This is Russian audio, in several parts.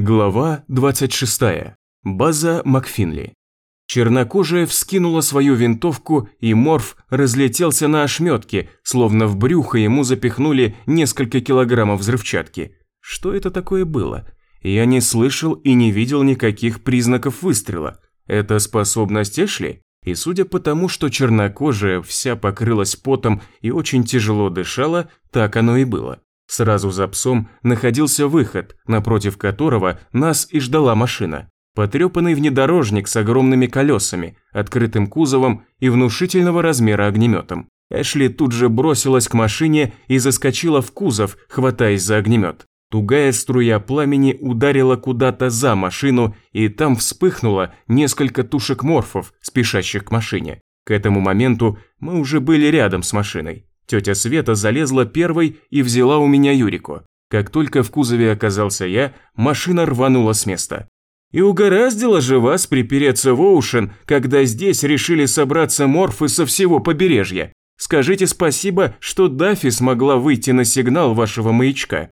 Глава 26. База Макфинли. Чернокожая вскинула свою винтовку, и Морф разлетелся на ошметки, словно в брюхо ему запихнули несколько килограммов взрывчатки. Что это такое было? Я не слышал и не видел никаких признаков выстрела. Это способность Эшли? И судя по тому, что чернокожая вся покрылась потом и очень тяжело дышала, так оно и было. Сразу за псом находился выход, напротив которого нас и ждала машина. Потрепанный внедорожник с огромными колесами, открытым кузовом и внушительного размера огнеметом. Эшли тут же бросилась к машине и заскочила в кузов, хватаясь за огнемет. Тугая струя пламени ударила куда-то за машину, и там вспыхнуло несколько тушек морфов, спешащих к машине. К этому моменту мы уже были рядом с машиной. Тетя Света залезла первой и взяла у меня Юрику. Как только в кузове оказался я, машина рванула с места. И угораздило же вас припереться в Оушен, когда здесь решили собраться морфы со всего побережья. Скажите спасибо, что Даффи смогла выйти на сигнал вашего маячка.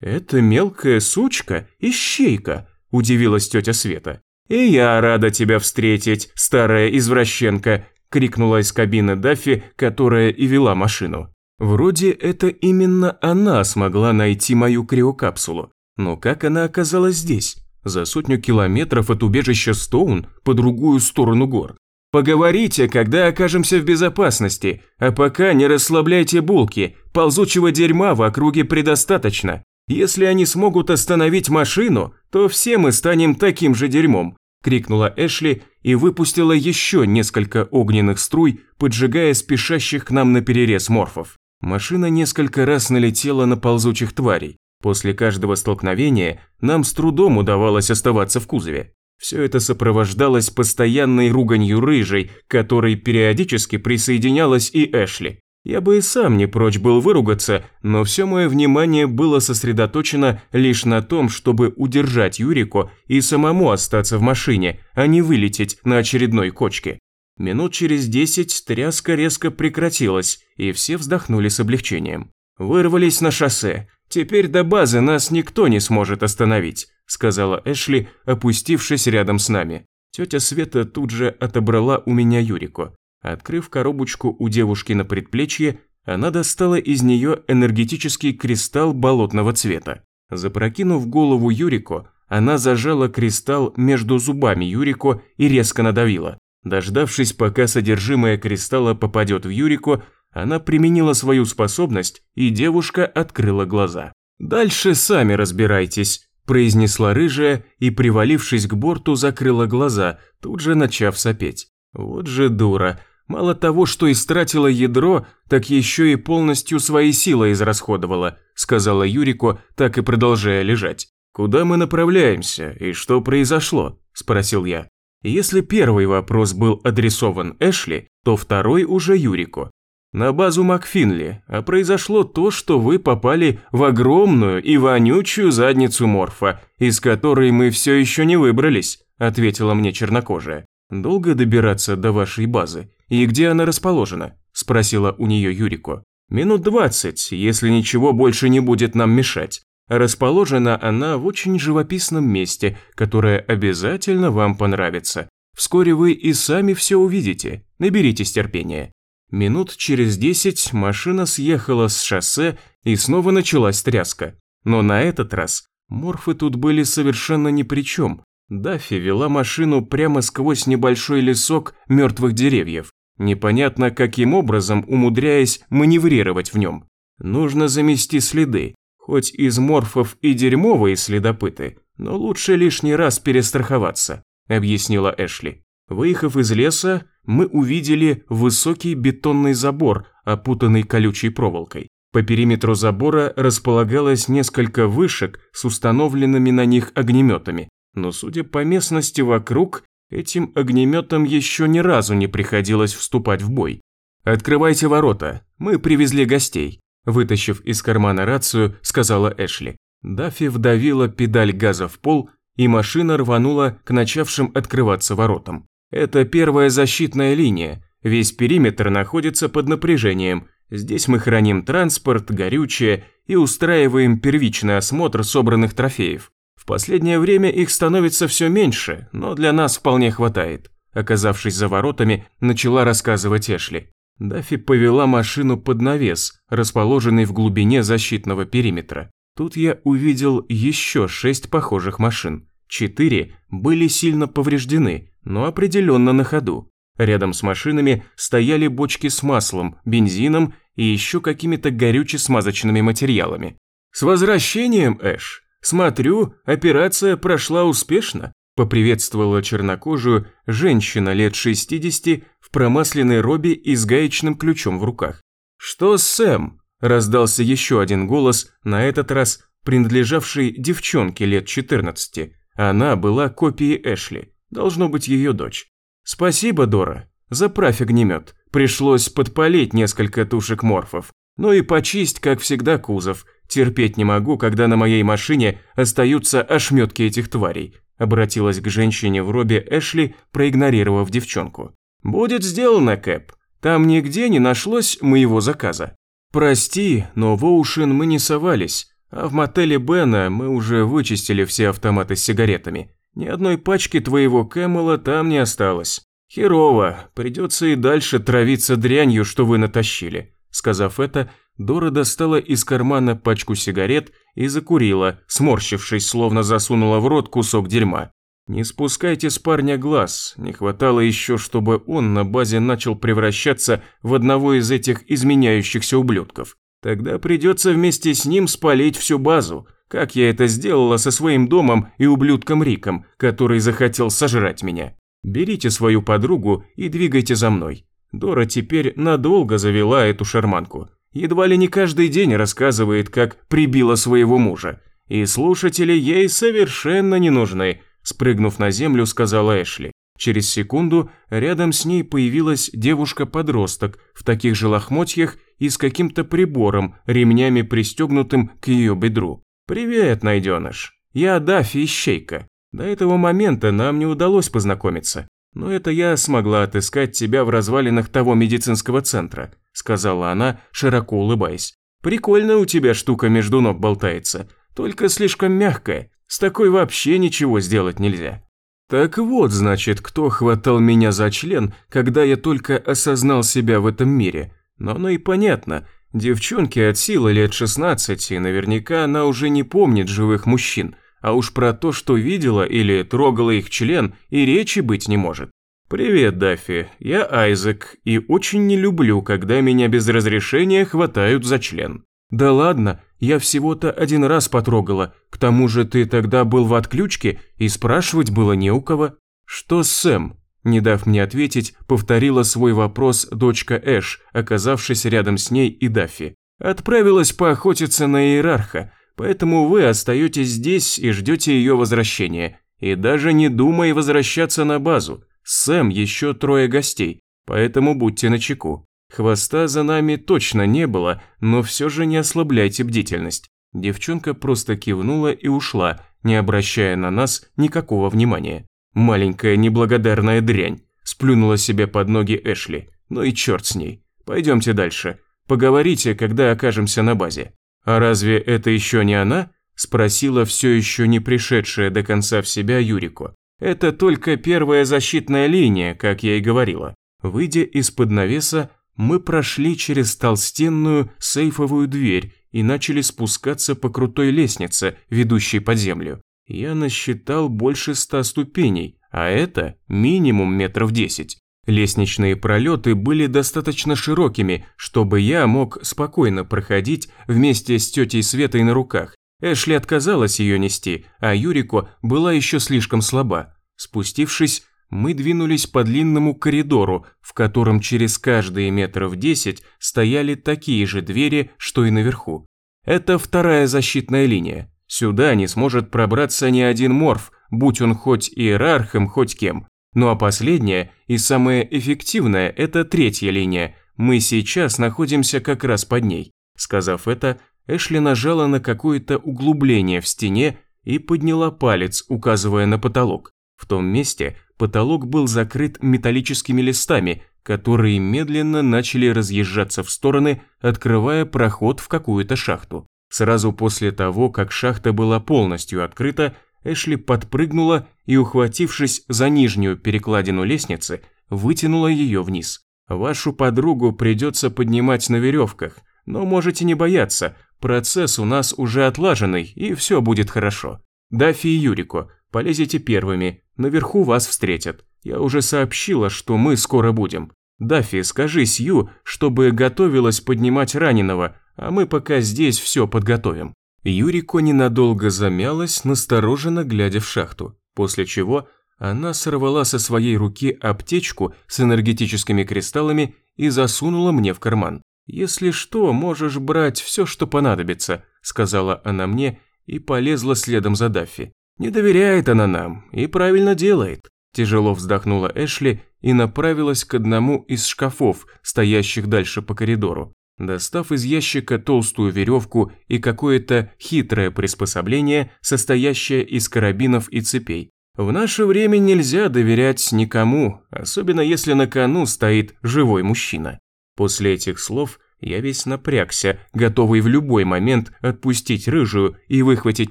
Это мелкая сучка, ищейка, удивилась тетя Света. И я рада тебя встретить, старая извращенка, – крикнула из кабины Даффи, которая и вела машину. Вроде это именно она смогла найти мою криокапсулу. Но как она оказалась здесь? За сотню километров от убежища Стоун по другую сторону гор. Поговорите, когда окажемся в безопасности, а пока не расслабляйте булки, ползучего дерьма в округе предостаточно. Если они смогут остановить машину, то все мы станем таким же дерьмом. – крикнула Эшли и выпустила еще несколько огненных струй, поджигая спешащих к нам на перерез морфов. Машина несколько раз налетела на ползучих тварей. После каждого столкновения нам с трудом удавалось оставаться в кузове. Все это сопровождалось постоянной руганью рыжей, которой периодически присоединялась и Эшли. Я бы и сам не прочь был выругаться, но все мое внимание было сосредоточено лишь на том, чтобы удержать Юрику и самому остаться в машине, а не вылететь на очередной кочке. Минут через десять тряска резко прекратилась, и все вздохнули с облегчением. «Вырвались на шоссе. Теперь до базы нас никто не сможет остановить», сказала Эшли, опустившись рядом с нами. Тетя Света тут же отобрала у меня Юрику. Открыв коробочку у девушки на предплечье, она достала из нее энергетический кристалл болотного цвета. Запрокинув голову Юрико, она зажала кристалл между зубами Юрико и резко надавила. Дождавшись, пока содержимое кристалла попадет в Юрико, она применила свою способность, и девушка открыла глаза. «Дальше сами разбирайтесь», – произнесла рыжая и, привалившись к борту, закрыла глаза, тут же начав сопеть. Вот же дура, Мало того, что истратила ядро, так еще и полностью свои силы израсходовала, сказала Юрико, так и продолжая лежать. Куда мы направляемся и что произошло? спросил я. Если первый вопрос был адресован Эшли, то второй уже Юрико. На базу Макфинли, а произошло то, что вы попали в огромную и вонючую задницу Морфа, из которой мы все еще не выбрались, ответила мне чернокожая. Долго добираться до вашей базы? «И где она расположена?» – спросила у нее Юрико. «Минут двадцать, если ничего больше не будет нам мешать. Расположена она в очень живописном месте, которое обязательно вам понравится. Вскоре вы и сами все увидите, наберитесь терпения». Минут через десять машина съехала с шоссе и снова началась тряска. Но на этот раз морфы тут были совершенно ни при чем. Даффи вела машину прямо сквозь небольшой лесок мертвых деревьев непонятно каким образом умудряясь маневрировать в нем. Нужно замести следы, хоть из морфов и дерьмовые следопыты, но лучше лишний раз перестраховаться, объяснила Эшли. Выехав из леса, мы увидели высокий бетонный забор, опутанный колючей проволокой. По периметру забора располагалось несколько вышек с установленными на них огнеметами, но судя по местности вокруг, Этим огнеметом еще ни разу не приходилось вступать в бой. «Открывайте ворота, мы привезли гостей», вытащив из кармана рацию, сказала Эшли. Даффи вдавила педаль газа в пол, и машина рванула к начавшим открываться воротам. Это первая защитная линия, весь периметр находится под напряжением. Здесь мы храним транспорт, горючее и устраиваем первичный осмотр собранных трофеев последнее время их становится все меньше, но для нас вполне хватает. Оказавшись за воротами, начала рассказывать Эшли. Даффи повела машину под навес, расположенный в глубине защитного периметра. Тут я увидел еще шесть похожих машин. Четыре были сильно повреждены, но определенно на ходу. Рядом с машинами стояли бочки с маслом, бензином и еще какими-то горюче-смазочными материалами. «С возвращением, Эш! Смотрю, операция прошла успешно», поприветствовала чернокожую женщина лет 60 в промасленной робе и с гаечным ключом в руках. «Что с Сэм?» – раздался еще один голос, на этот раз принадлежавший девчонке лет 14. Она была копией Эшли, должно быть ее дочь. «Спасибо, Дора. Заправь огнемет. Пришлось подпалить несколько тушек морфов. Ну и почисть, как всегда, кузов. Терпеть не могу, когда на моей машине остаются ошметки этих тварей», обратилась к женщине в робе Эшли, проигнорировав девчонку. «Будет сделано, Кэп. Там нигде не нашлось моего заказа». «Прости, но в Оушен мы не совались, а в мотеле Бена мы уже вычистили все автоматы с сигаретами. Ни одной пачки твоего Кэмела там не осталось. Херово, придется и дальше травиться дрянью, что вы натащили». Сказав это, Дора достала из кармана пачку сигарет и закурила, сморщившись, словно засунула в рот кусок дерьма. Не спускайте с парня глаз, не хватало еще, чтобы он на базе начал превращаться в одного из этих изменяющихся ублюдков. Тогда придется вместе с ним спалить всю базу, как я это сделала со своим домом и ублюдком Риком, который захотел сожрать меня. Берите свою подругу и двигайте за мной. Дора теперь надолго завела эту шарманку. Едва ли не каждый день рассказывает, как прибила своего мужа. И слушатели ей совершенно не нужны, спрыгнув на землю, сказала Эшли. Через секунду рядом с ней появилась девушка-подросток в таких же лохмотьях и с каким-то прибором, ремнями пристегнутым к ее бедру. «Привет, найденыш. Я Даффи Ищейка. До этого момента нам не удалось познакомиться. Но это я смогла отыскать тебя в развалинах того медицинского центра», сказала она, широко улыбаясь. «Прикольно у тебя штука между ног болтается, только слишком мягкая. С такой вообще ничего сделать нельзя». Так вот, значит, кто хватал меня за член, когда я только осознал себя в этом мире. Но оно и понятно. Девчонке от силы лет 16, и наверняка она уже не помнит живых мужчин. А уж про то, что видела или трогала их член, и речи быть не может. «Привет, Даффи, я Айзек, и очень не люблю, когда меня без разрешения хватают за член». «Да ладно, я всего-то один раз потрогала. К тому же ты тогда был в отключке, и спрашивать было не у кого». «Что с Сэм?» Не дав мне ответить, повторила свой вопрос дочка Эш, оказавшись рядом с ней и Даффи. «Отправилась поохотиться на иерарха, поэтому вы остаетесь здесь и ждете ее возвращения. И даже не думай возвращаться на базу. Сэм еще трое гостей, поэтому будьте начеку. Хвоста за нами точно не было, но все же не ослабляйте бдительность. Девчонка просто кивнула и ушла, не обращая на нас никакого внимания. Маленькая неблагодарная дрянь, сплюнула себе под ноги Эшли. Ну и черт с ней. Пойдемте дальше. Поговорите, когда окажемся на базе. А разве это еще не она? Спросила все еще не пришедшая до конца в себя Юрико. Это только первая защитная линия, как я и говорила. Выйдя из-под навеса, мы прошли через толстенную сейфовую дверь и начали спускаться по крутой лестнице, ведущей под землю. Я насчитал больше ста ступеней, а это минимум метров десять. Лестничные пролеты были достаточно широкими, чтобы я мог спокойно проходить вместе с тетей Светой на руках. Эшли отказалась ее нести, а Юрико была еще слишком слаба. Спустившись, мы двинулись по длинному коридору, в котором через каждые метров десять стояли такие же двери, что и наверху. Это вторая защитная линия. Сюда не сможет пробраться ни один морф, будь он хоть иерархом, хоть кем. Ну а последняя и самая эффективная – это третья линия. Мы сейчас находимся как раз под ней. Сказав это, Эшли нажала на какое-то углубление в стене и подняла палец, указывая на потолок. В том месте потолок был закрыт металлическими листами, которые медленно начали разъезжаться в стороны, открывая проход в какую-то шахту. Сразу после того, как шахта была полностью открыта, Эшли подпрыгнула и, ухватившись за нижнюю перекладину лестницы, вытянула ее вниз. Вашу подругу придется поднимать на веревках, но можете не бояться, процесс у нас уже отлаженный, и все будет хорошо. Дафи и Юрико, полезете первыми, наверху вас встретят. Я уже сообщила, что мы скоро будем. Дафи, скажи Сью, чтобы готовилась поднимать раненого, а мы пока здесь все подготовим». Юрико ненадолго замялась, настороженно глядя в шахту, после чего она сорвала со своей руки аптечку с энергетическими кристаллами и засунула мне в карман. «Если что, можешь брать все, что понадобится», – сказала она мне и полезла следом за Даффи. «Не доверяет она нам и правильно делает». Тяжело вздохнула Эшли и направилась к одному из шкафов, стоящих дальше по коридору. Достав из ящика толстую веревку и какое-то хитрое приспособление, состоящее из карабинов и цепей. В наше время нельзя доверять никому, особенно если на кону стоит живой мужчина. После этих слов я весь напрягся, готовый в любой момент отпустить рыжую и выхватить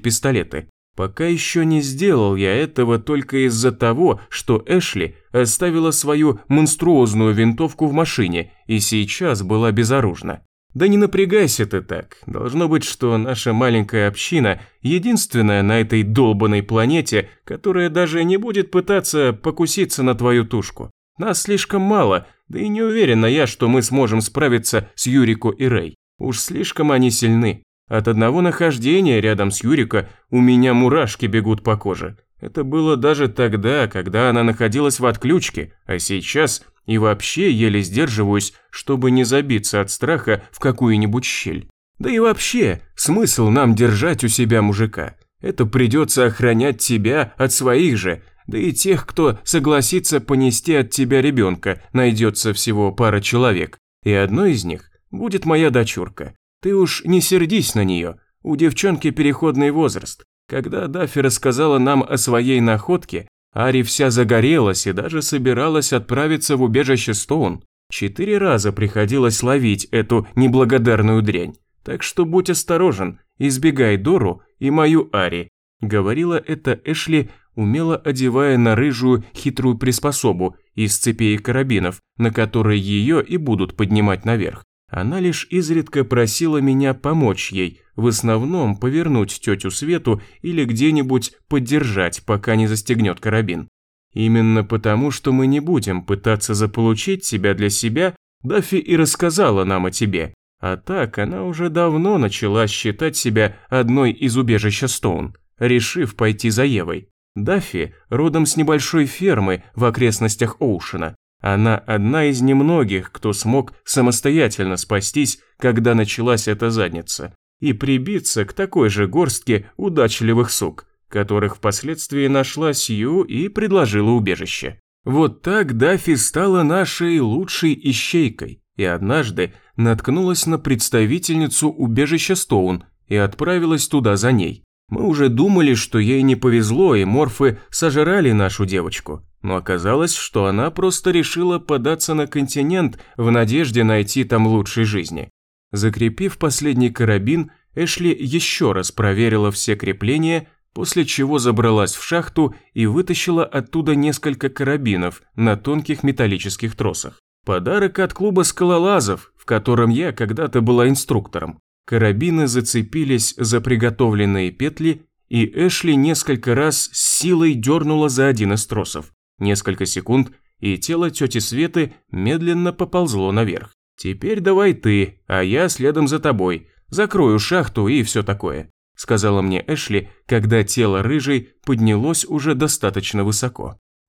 пистолеты. Пока еще не сделал я этого только из-за того, что Эшли оставила свою монструозную винтовку в машине и сейчас была безоружна. Да не напрягайся ты так. Должно быть, что наша маленькая община единственная на этой долбанной планете, которая даже не будет пытаться покуситься на твою тушку. Нас слишком мало, да и не уверена я, что мы сможем справиться с Юрико и Рэй. Уж слишком они сильны. От одного нахождения рядом с Юрика у меня мурашки бегут по коже. Это было даже тогда, когда она находилась в отключке, а сейчас и вообще еле сдерживаюсь, чтобы не забиться от страха в какую-нибудь щель. Да и вообще, смысл нам держать у себя мужика? Это придется охранять тебя от своих же, да и тех, кто согласится понести от тебя ребенка, найдется всего пара человек. И одной из них будет моя дочурка. Ты уж не сердись на нее, у девчонки переходный возраст. Когда Даффи рассказала нам о своей находке, Ари вся загорелась и даже собиралась отправиться в убежище Стоун. Четыре раза приходилось ловить эту неблагодарную дрянь. Так что будь осторожен, избегай Дору и мою Ари. Говорила это Эшли, умело одевая на рыжую хитрую приспособу из цепей и карабинов, на которые ее и будут поднимать наверх. Она лишь изредка просила меня помочь ей, в основном повернуть тетю Свету или где-нибудь поддержать, пока не застегнет карабин. Именно потому, что мы не будем пытаться заполучить тебя для себя, Даффи и рассказала нам о тебе. А так она уже давно начала считать себя одной из убежища Стоун, решив пойти за Евой. Даффи родом с небольшой фермы в окрестностях Оушена, она одна из немногих, кто смог самостоятельно спастись, когда началась эта задница, и прибиться к такой же горстке удачливых сук, которых впоследствии нашла Сью и предложила убежище. Вот так Дафи стала нашей лучшей ищейкой, и однажды наткнулась на представительницу убежища Стоун и отправилась туда за ней. Мы уже думали, что ей не повезло, и морфы сожрали нашу девочку. Но оказалось, что она просто решила податься на континент в надежде найти там лучшей жизни. Закрепив последний карабин, Эшли еще раз проверила все крепления, после чего забралась в шахту и вытащила оттуда несколько карабинов на тонких металлических тросах. Подарок от клуба скалолазов, в котором я когда-то была инструктором. Карабины зацепились за приготовленные петли, и Эшли несколько раз с силой дернула за один из тросов. Несколько секунд, и тело тети Светы медленно поползло наверх. «Теперь давай ты, а я следом за тобой. Закрою шахту и все такое», сказала мне Эшли, когда тело рыжей поднялось уже достаточно высоко.